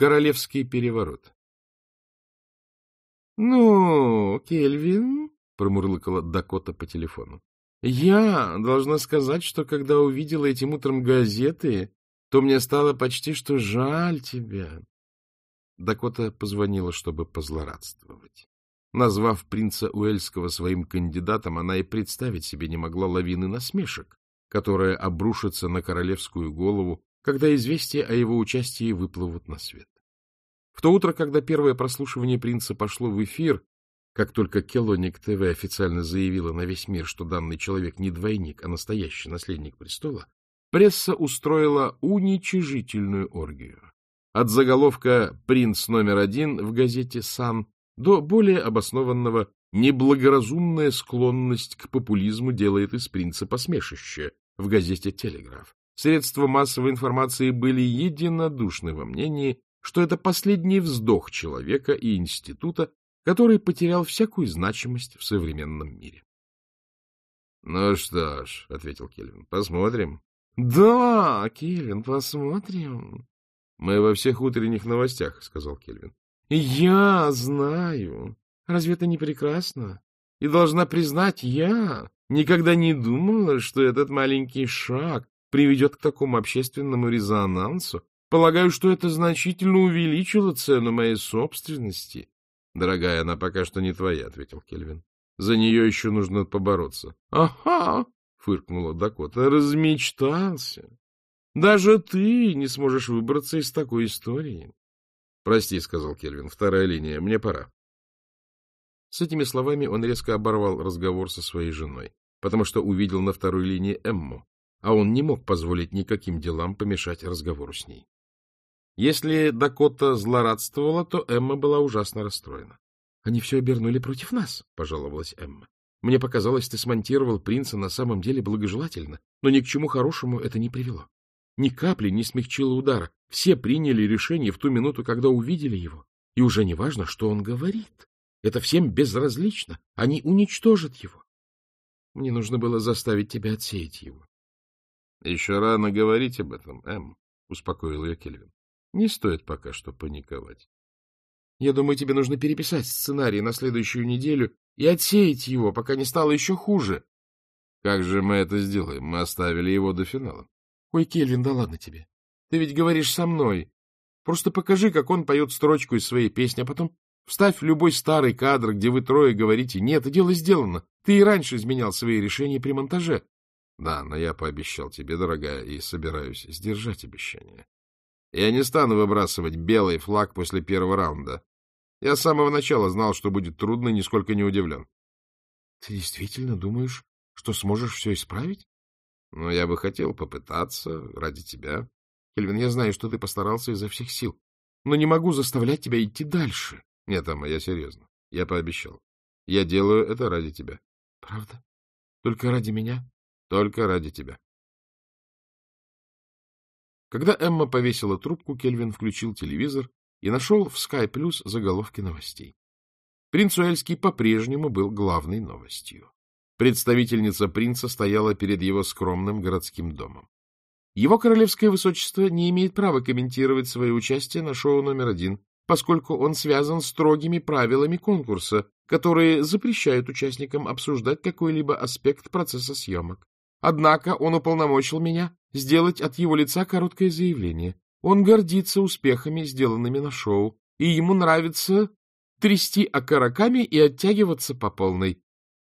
Королевский переворот. — Ну, Кельвин, — промурлыкала Дакота по телефону, — я должна сказать, что когда увидела этим утром газеты, то мне стало почти что жаль тебя. Дакота позвонила, чтобы позлорадствовать. Назвав принца Уэльского своим кандидатом, она и представить себе не могла лавины насмешек, которая обрушится на королевскую голову, когда известия о его участии выплывут на свет. В то утро, когда первое прослушивание принца пошло в эфир, как только Келоник ТВ официально заявила на весь мир, что данный человек не двойник, а настоящий наследник престола, пресса устроила уничижительную оргию. От заголовка «Принц номер один» в газете «Сан» до более обоснованного «Неблагоразумная склонность к популизму делает из принца посмешище» в газете «Телеграф». Средства массовой информации были единодушны во мнении, что это последний вздох человека и института, который потерял всякую значимость в современном мире. — Ну что ж, — ответил Кельвин, — посмотрим. — Да, Кельвин, посмотрим. — Мы во всех утренних новостях, — сказал Кельвин. — Я знаю. Разве это не прекрасно? И должна признать, я никогда не думала, что этот маленький шаг приведет к такому общественному резонансу. Полагаю, что это значительно увеличило цену моей собственности. — Дорогая, она пока что не твоя, — ответил Кельвин. — За нее еще нужно побороться. — Ага, — фыркнула Дакота, — размечтался. Даже ты не сможешь выбраться из такой истории. — Прости, — сказал Кельвин, — вторая линия, мне пора. С этими словами он резко оборвал разговор со своей женой, потому что увидел на второй линии Эмму, а он не мог позволить никаким делам помешать разговору с ней. Если Дакота злорадствовала, то Эмма была ужасно расстроена. — Они все обернули против нас, — пожаловалась Эмма. — Мне показалось, ты смонтировал принца на самом деле благожелательно, но ни к чему хорошему это не привело. Ни капли не смягчило удара. Все приняли решение в ту минуту, когда увидели его. И уже не важно, что он говорит. Это всем безразлично. Они уничтожат его. Мне нужно было заставить тебя отсеять его. — Еще рано говорить об этом, Эм, — успокоил ее Кельвин. — Не стоит пока что паниковать. — Я думаю, тебе нужно переписать сценарий на следующую неделю и отсеять его, пока не стало еще хуже. — Как же мы это сделаем? Мы оставили его до финала. — Ой, Кельвин, да ладно тебе. Ты ведь говоришь со мной. Просто покажи, как он поет строчку из своей песни, а потом вставь любой старый кадр, где вы трое говорите «нет, и дело сделано». Ты и раньше изменял свои решения при монтаже. Да, но я пообещал тебе, дорогая, и собираюсь сдержать обещание. Я не стану выбрасывать белый флаг после первого раунда. Я с самого начала знал, что будет трудно, нисколько не удивлен. — Ты действительно думаешь, что сможешь все исправить? — Ну, я бы хотел попытаться ради тебя. Кельвин, я знаю, что ты постарался изо всех сил, но не могу заставлять тебя идти дальше. Нет, Ама, я серьезно. Я пообещал. Я делаю это ради тебя. — Правда? Только ради меня? Только ради тебя. Когда Эмма повесила трубку, Кельвин включил телевизор и нашел в Sky Plus заголовки новостей. Принц Уэльский по-прежнему был главной новостью. Представительница принца стояла перед его скромным городским домом. Его королевское высочество не имеет права комментировать свое участие на шоу номер один, поскольку он связан строгими правилами конкурса, которые запрещают участникам обсуждать какой-либо аспект процесса съемок. Однако он уполномочил меня сделать от его лица короткое заявление. Он гордится успехами, сделанными на шоу, и ему нравится трясти окороками и оттягиваться по полной.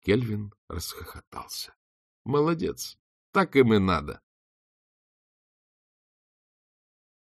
Кельвин расхохотался. — Молодец, так им и надо.